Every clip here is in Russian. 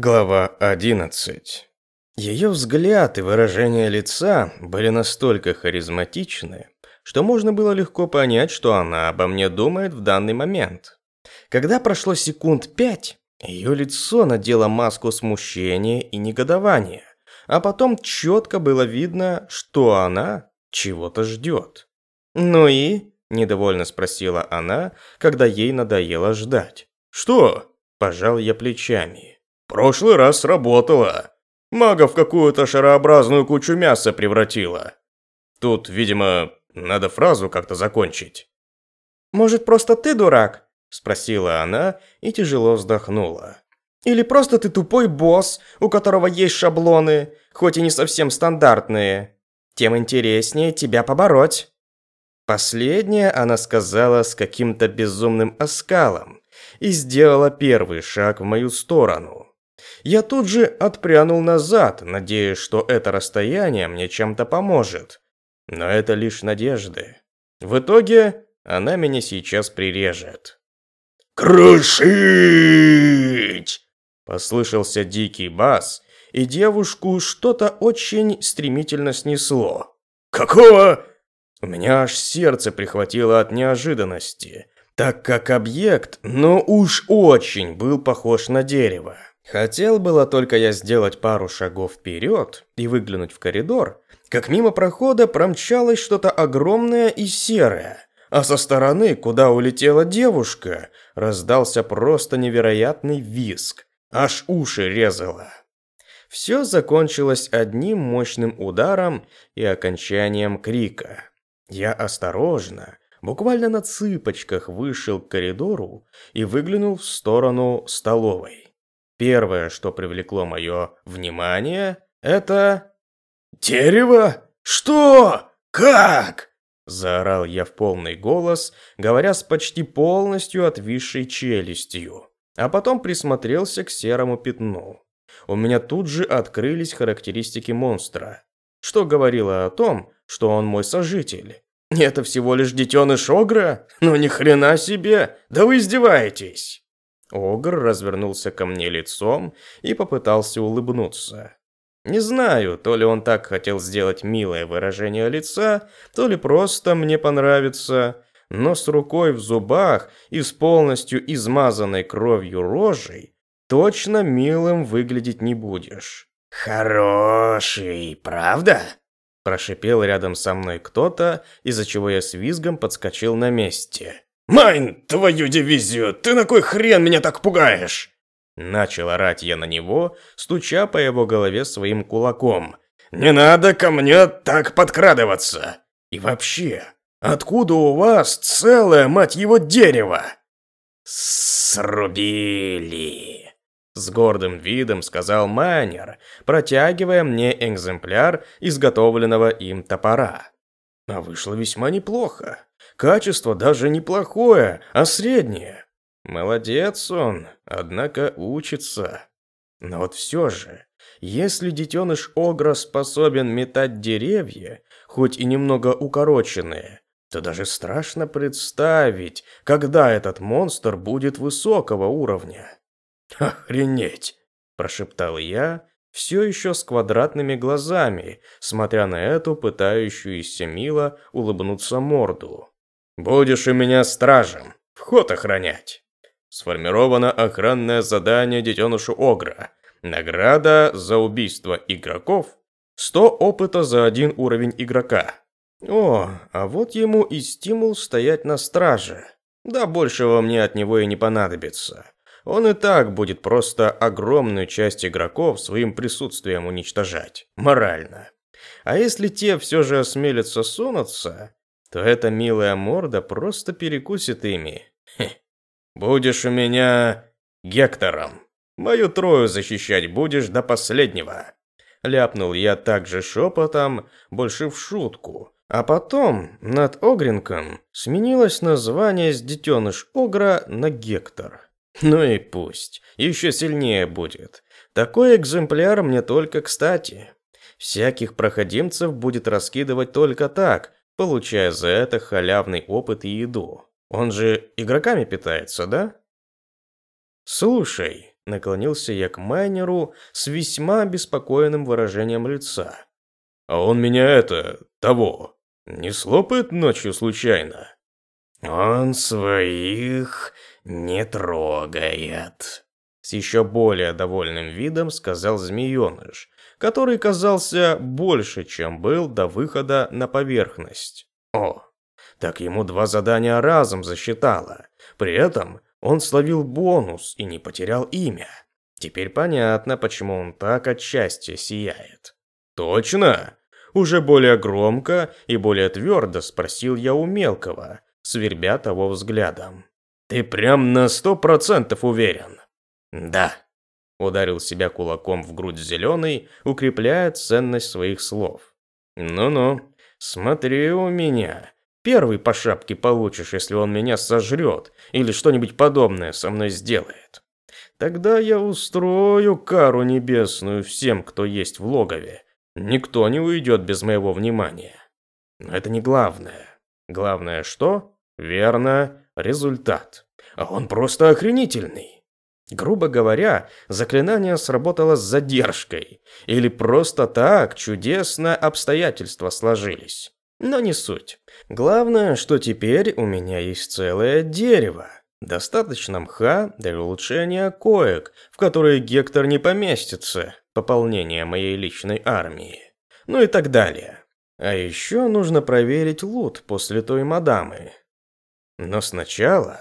Глава 11. Ее взгляд и выражение лица были настолько харизматичны, что можно было легко понять, что она обо мне думает в данный момент. Когда прошло секунд пять, ее лицо надело маску смущения и негодования, а потом четко было видно, что она чего-то ждет. «Ну и?» – недовольно спросила она, когда ей надоело ждать. «Что?» – пожал я плечами. Прошлый раз сработало. Мага в какую-то шарообразную кучу мяса превратила. Тут, видимо, надо фразу как-то закончить. «Может, просто ты дурак?» – спросила она и тяжело вздохнула. «Или просто ты тупой босс, у которого есть шаблоны, хоть и не совсем стандартные. Тем интереснее тебя побороть». Последнее она сказала с каким-то безумным оскалом и сделала первый шаг в мою сторону. Я тут же отпрянул назад, надеясь, что это расстояние мне чем-то поможет. Но это лишь надежды. В итоге она меня сейчас прирежет. «Крушить!» Послышался дикий бас, и девушку что-то очень стремительно снесло. «Какого?» У меня аж сердце прихватило от неожиданности, так как объект, ну уж очень был похож на дерево. Хотел было только я сделать пару шагов вперед и выглянуть в коридор, как мимо прохода промчалось что-то огромное и серое, а со стороны, куда улетела девушка, раздался просто невероятный визг, аж уши резало. Все закончилось одним мощным ударом и окончанием крика. Я осторожно, буквально на цыпочках вышел к коридору и выглянул в сторону столовой. Первое, что привлекло мое внимание, это... «Дерево? Что? Как?» Заорал я в полный голос, говоря с почти полностью отвисшей челюстью. А потом присмотрелся к серому пятну. У меня тут же открылись характеристики монстра, что говорило о том, что он мой сожитель. Это всего лишь детеныш Огра? Ну ни хрена себе! Да вы издеваетесь! Огр развернулся ко мне лицом и попытался улыбнуться. Не знаю, то ли он так хотел сделать милое выражение лица, то ли просто мне понравится, но с рукой в зубах и с полностью измазанной кровью рожей точно милым выглядеть не будешь. «Хороший, правда?» Прошипел рядом со мной кто-то, из-за чего я с визгом подскочил на месте. «Майн, твою дивизию! Ты на кой хрен меня так пугаешь?» Начал орать я на него, стуча по его голове своим кулаком. «Не надо ко мне так подкрадываться! И вообще, откуда у вас целое, мать его, дерево?» «Срубили!» С гордым видом сказал майнер, протягивая мне экземпляр изготовленного им топора. А вышло весьма неплохо. Качество даже неплохое, а среднее. Молодец он, однако учится. Но вот все же, если детеныш Огра способен метать деревья, хоть и немного укороченные, то даже страшно представить, когда этот монстр будет высокого уровня. «Охренеть!» – прошептал я, все еще с квадратными глазами, смотря на эту пытающуюся мило улыбнуться морду. Будешь у меня стражем, вход охранять. Сформировано охранное задание детенышу Огра. Награда за убийство игроков 100 опыта за один уровень игрока. О, а вот ему и стимул стоять на страже. Да большего мне от него и не понадобится. Он и так будет просто огромную часть игроков своим присутствием уничтожать. Морально. А если те все же осмелятся сунуться, то эта милая морда просто перекусит ими. Хе. Будешь у меня Гектором. Мою трою защищать будешь до последнего. Ляпнул я также шепотом, больше в шутку. А потом над Огринком сменилось название с детеныш Огра на Гектор. Ну и пусть, еще сильнее будет. Такой экземпляр мне только кстати. Всяких проходимцев будет раскидывать только так, получая за это халявный опыт и еду. Он же игроками питается, да? Слушай, Наклонился я к майнеру с весьма беспокойным выражением лица. «А он меня это... того... не слопает ночью случайно?» «Он своих не трогает», — с еще более довольным видом сказал змееныш, который казался больше, чем был до выхода на поверхность. О, так ему два задания разом засчитало. При этом он словил бонус и не потерял имя. Теперь понятно, почему он так от счастья сияет. «Точно?» Уже более громко и более твердо спросил я у мелкого, свербя того взглядом. «Ты прям на сто процентов уверен?» «Да», — ударил себя кулаком в грудь зеленый, укрепляя ценность своих слов. «Ну-ну, смотри у меня. Первый по шапке получишь, если он меня сожрет или что-нибудь подобное со мной сделает. Тогда я устрою кару небесную всем, кто есть в логове. Никто не уйдет без моего внимания. Но это не главное. Главное что? Верно, результат. А он просто охренительный. Грубо говоря, заклинание сработало с задержкой. Или просто так чудесно обстоятельства сложились. Но не суть. Главное, что теперь у меня есть целое дерево. Достаточно мха для улучшения коек, в которые Гектор не поместится, пополнение моей личной армии. Ну и так далее. А еще нужно проверить лут после той мадамы. Но сначала...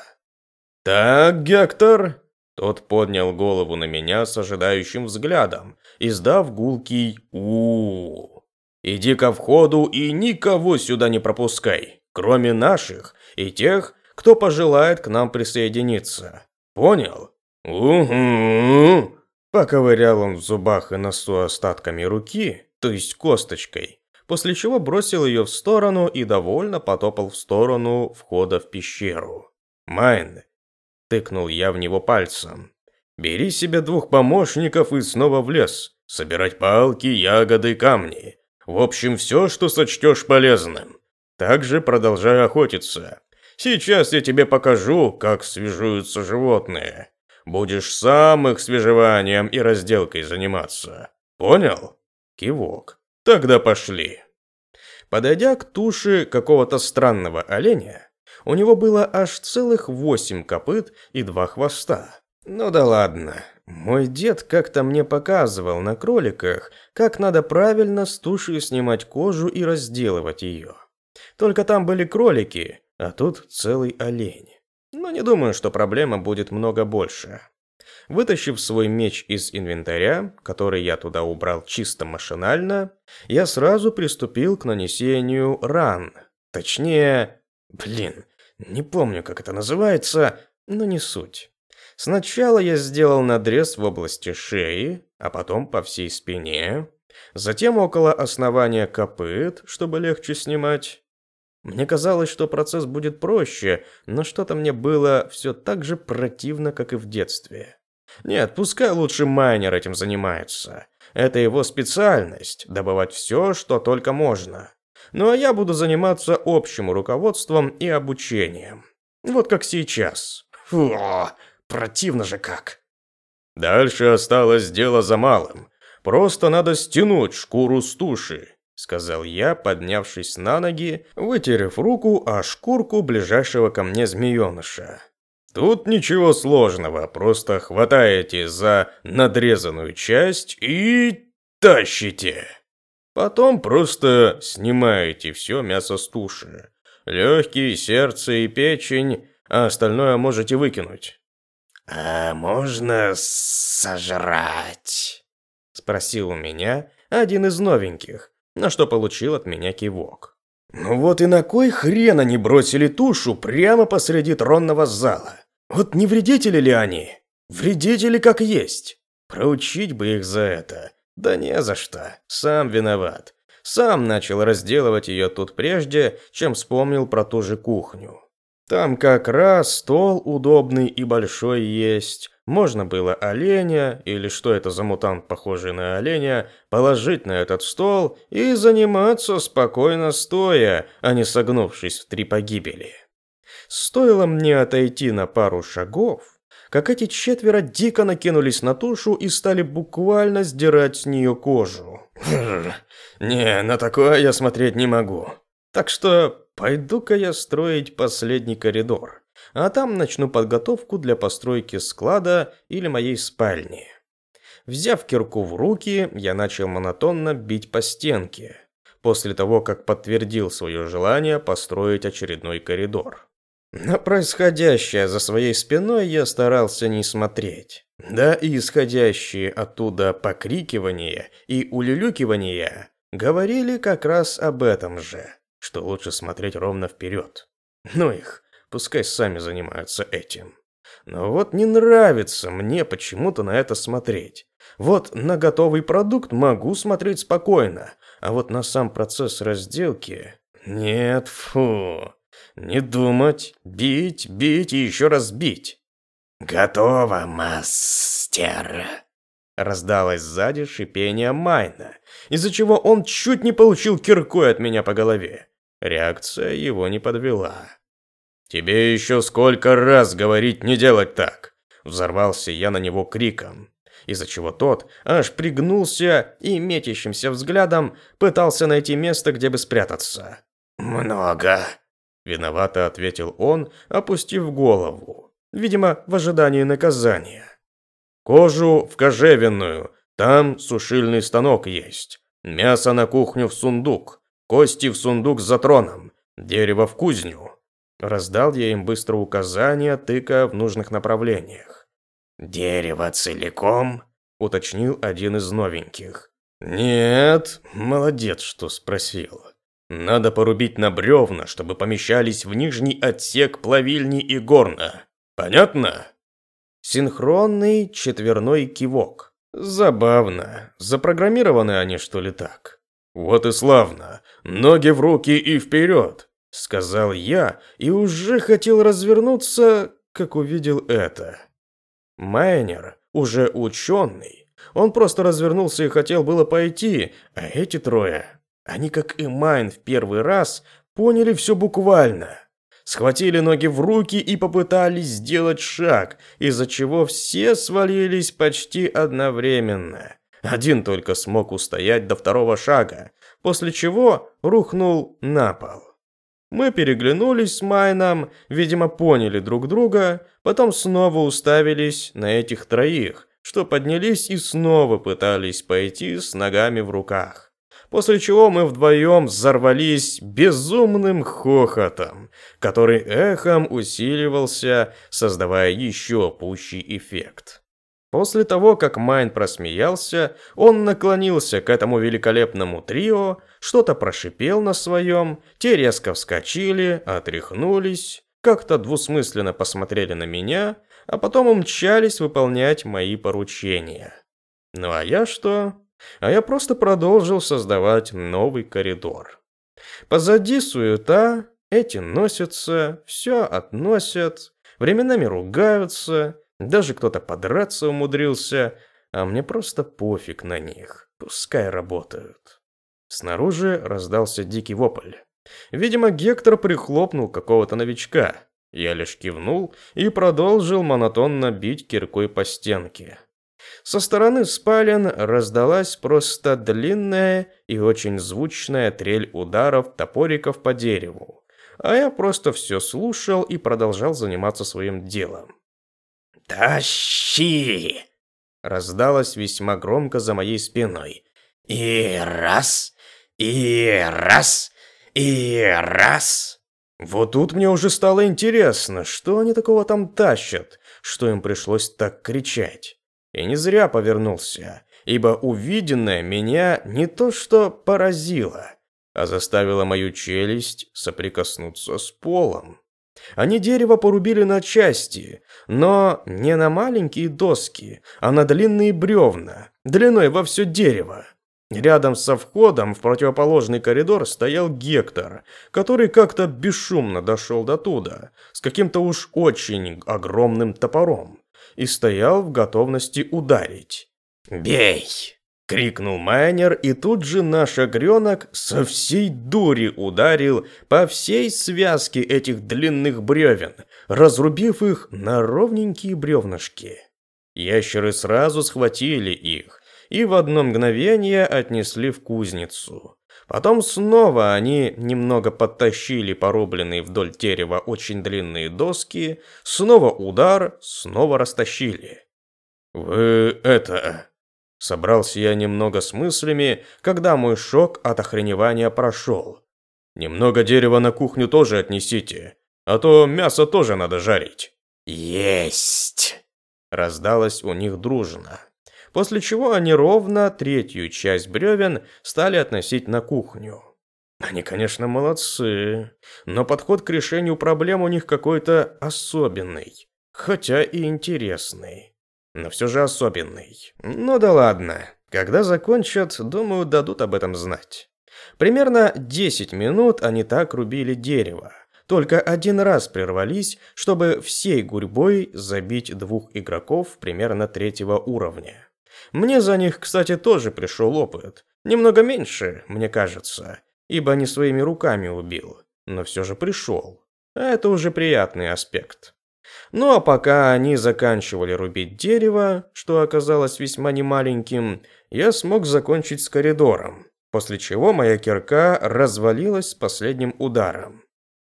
«Так, Гектор!» Тот поднял голову на меня с ожидающим взглядом, издав гулкий у, -у, -у. Иди ко входу и никого сюда не пропускай, кроме наших и тех, кто пожелает к нам присоединиться. Понял? Угу. Поковырял он в зубах и носу остатками руки, то есть косточкой, после чего бросил ее в сторону и довольно потопал в сторону входа в пещеру. «Майн!» – тыкнул я в него пальцем. «Бери себе двух помощников и снова в лес, собирать палки, ягоды, камни. В общем, все, что сочтешь полезным. Также продолжай охотиться. Сейчас я тебе покажу, как свяжутся животные. Будешь сам их свежеванием и разделкой заниматься. Понял? Кивок. Тогда пошли. Подойдя к туше какого-то странного оленя, у него было аж целых восемь копыт и два хвоста. Ну да ладно. Мой дед как-то мне показывал на кроликах, как надо правильно с туши снимать кожу и разделывать ее. Только там были кролики, а тут целый олень. Но не думаю, что проблема будет много больше. Вытащив свой меч из инвентаря, который я туда убрал чисто машинально, я сразу приступил к нанесению ран. Точнее, блин, не помню, как это называется, но не суть. Сначала я сделал надрез в области шеи, а потом по всей спине, затем около основания копыт, чтобы легче снимать. Мне казалось, что процесс будет проще, но что-то мне было все так же противно, как и в детстве. Нет, пускай лучше майнер этим занимается. Это его специальность – добывать все, что только можно. Ну а я буду заниматься общим руководством и обучением. Вот как сейчас. Фу, Противно же как. Дальше осталось дело за малым. Просто надо стянуть шкуру с туши, сказал я, поднявшись на ноги, вытерев руку о шкурку ближайшего ко мне змееныша. Тут ничего сложного, просто хватаете за надрезанную часть и тащите. Потом просто снимаете все мясо с туши. Легкие, сердце и печень, а остальное можете выкинуть. «А можно сожрать?» Спросил у меня один из новеньких, на что получил от меня кивок. «Ну вот и на кой хрен они бросили тушу прямо посреди тронного зала? Вот не вредители ли они? Вредители как есть. Проучить бы их за это. Да не за что. Сам виноват. Сам начал разделывать ее тут прежде, чем вспомнил про ту же кухню. Там как раз стол удобный и большой есть. Можно было оленя, или что это за мутант, похожий на оленя, положить на этот стол и заниматься спокойно стоя, а не согнувшись в три погибели. Стоило мне отойти на пару шагов, как эти четверо дико накинулись на тушу и стали буквально сдирать с нее кожу. Не, на такое я смотреть не могу. Так что пойду-ка я строить последний коридор, а там начну подготовку для постройки склада или моей спальни. Взяв кирку в руки, я начал монотонно бить по стенке, после того, как подтвердил свое желание построить очередной коридор. На происходящее за своей спиной я старался не смотреть. Да и исходящие оттуда покрикивания и улюлюкивания говорили как раз об этом же, что лучше смотреть ровно вперед. Ну их, пускай сами занимаются этим. Но вот не нравится мне почему-то на это смотреть. Вот на готовый продукт могу смотреть спокойно, а вот на сам процесс разделки... Нет, фу. Не думать, бить, бить и еще раз бить. «Готово, мастер!» Раздалось сзади шипение Майна, из-за чего он чуть не получил киркой от меня по голове. Реакция его не подвела. «Тебе еще сколько раз говорить не делать так!» Взорвался я на него криком, из-за чего тот аж пригнулся и метящимся взглядом пытался найти место, где бы спрятаться. «Много!» Виновато ответил он, опустив голову, видимо, в ожидании наказания. Кожу в кожевенную, там сушильный станок есть. Мясо на кухню в сундук, кости в сундук за троном, дерево в кузню. Раздал я им быстро указания, тыка в нужных направлениях. «Дерево целиком?» – уточнил один из новеньких. «Нет, молодец, что спросил. Надо порубить на бревна, чтобы помещались в нижний отсек плавильни и горна. Понятно? Синхронный четверной кивок. Забавно. Запрограммированы они, что ли, так? Вот и славно. Ноги в руки и вперед, сказал я и уже хотел развернуться, как увидел это. Майнер, уже ученый, он просто развернулся и хотел было пойти, а эти трое они, как и Майн в первый раз, поняли все буквально. Схватили ноги в руки и попытались сделать шаг, из-за чего все свалились почти одновременно. Один только смог устоять до второго шага, после чего рухнул на пол. Мы переглянулись с Майном, видимо, поняли друг друга, потом снова уставились на этих троих, что поднялись и снова пытались пойти с ногами в руках после чего мы вдвоем взорвались безумным хохотом, который эхом усиливался, создавая еще пущий эффект. После того, как Майн просмеялся, он наклонился к этому великолепному трио, что-то прошипел на своем, те резко вскочили, отряхнулись, как-то двусмысленно посмотрели на меня, а потом умчались выполнять мои поручения. Ну а я что? А я просто продолжил создавать новый коридор. Позади суета, эти носятся, все относят, временами ругаются, даже кто-то подраться умудрился, а мне просто пофиг на них, пускай работают. Снаружи раздался дикий вопль. Видимо, Гектор прихлопнул какого-то новичка. Я лишь кивнул и продолжил монотонно бить киркой по стенке. Со стороны спален раздалась просто длинная и очень звучная трель ударов топориков по дереву, а я просто все слушал и продолжал заниматься своим делом. «Тащи!» раздалось весьма громко за моей спиной. «И раз, и раз, и раз!» Вот тут мне уже стало интересно, что они такого там тащат, что им пришлось так кричать. И не зря повернулся, ибо увиденное меня не то что поразило, а заставило мою челюсть соприкоснуться с полом. Они дерево порубили на части, но не на маленькие доски, а на длинные бревна, длиной во все дерево. Рядом со входом в противоположный коридор стоял Гектор, который как-то бесшумно дошел до туда, с каким-то уж очень огромным топором и стоял в готовности ударить. «Бей!» крикнул майнер, и тут же наш огренок со всей дури ударил по всей связке этих длинных бревен, разрубив их на ровненькие бревнышки. Ящеры сразу схватили их и в одно мгновение отнесли в кузницу. Потом снова они немного подтащили порубленные вдоль дерева очень длинные доски, снова удар, снова растащили. «Вы это...» Собрался я немного с мыслями, когда мой шок от охреневания прошел. «Немного дерева на кухню тоже отнесите, а то мясо тоже надо жарить». «Есть!» Раздалось у них дружно. После чего они ровно третью часть бревен стали относить на кухню. Они, конечно, молодцы, но подход к решению проблем у них какой-то особенный, хотя и интересный но все же особенный. Ну да ладно. Когда закончат, думаю, дадут об этом знать. Примерно 10 минут они так рубили дерево. Только один раз прервались, чтобы всей гурьбой забить двух игроков примерно третьего уровня. Мне за них, кстати, тоже пришел опыт. Немного меньше, мне кажется, ибо не своими руками убил. Но все же пришел. Это уже приятный аспект. Ну а пока они заканчивали рубить дерево, что оказалось весьма немаленьким, я смог закончить с коридором, после чего моя кирка развалилась с последним ударом.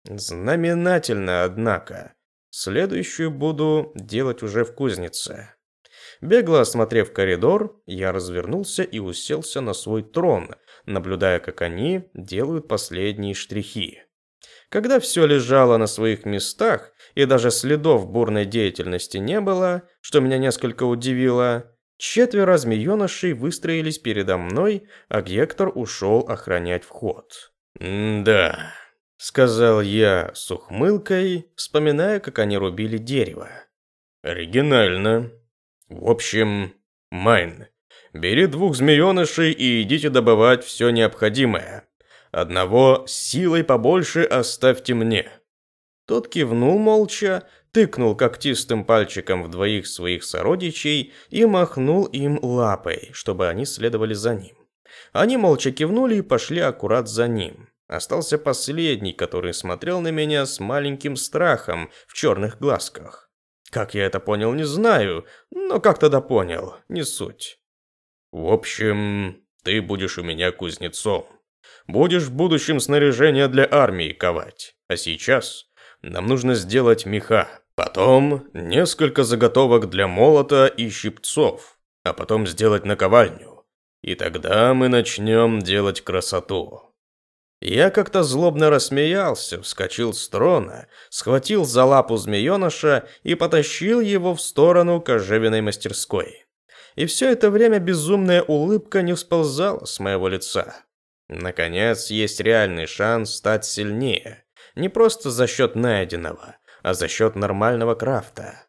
Знаменательно, однако. Следующую буду делать уже в кузнице. Бегло осмотрев коридор, я развернулся и уселся на свой трон, наблюдая, как они делают последние штрихи. Когда все лежало на своих местах, и даже следов бурной деятельности не было, что меня несколько удивило. Четверо змеенышей выстроились передо мной, а Гектор ушел охранять вход. «Да», — сказал я с ухмылкой, вспоминая, как они рубили дерево. «Оригинально. В общем, Майн, бери двух змеенышей и идите добывать все необходимое. Одного силой побольше оставьте мне». Тот кивнул молча, тыкнул когтистым пальчиком в двоих своих сородичей и махнул им лапой, чтобы они следовали за ним. Они молча кивнули и пошли аккурат за ним. Остался последний, который смотрел на меня с маленьким страхом в черных глазках. Как я это понял, не знаю, но как тогда понял, не суть. В общем, ты будешь у меня кузнецом. Будешь в будущем снаряжение для армии ковать. А сейчас нам нужно сделать меха. Потом несколько заготовок для молота и щипцов. А потом сделать наковальню. И тогда мы начнем делать красоту. Я как-то злобно рассмеялся, вскочил с трона, схватил за лапу змееныша и потащил его в сторону кожевенной мастерской. И все это время безумная улыбка не сползала с моего лица. Наконец, есть реальный шанс стать сильнее. Не просто за счет найденного, а за счет нормального крафта.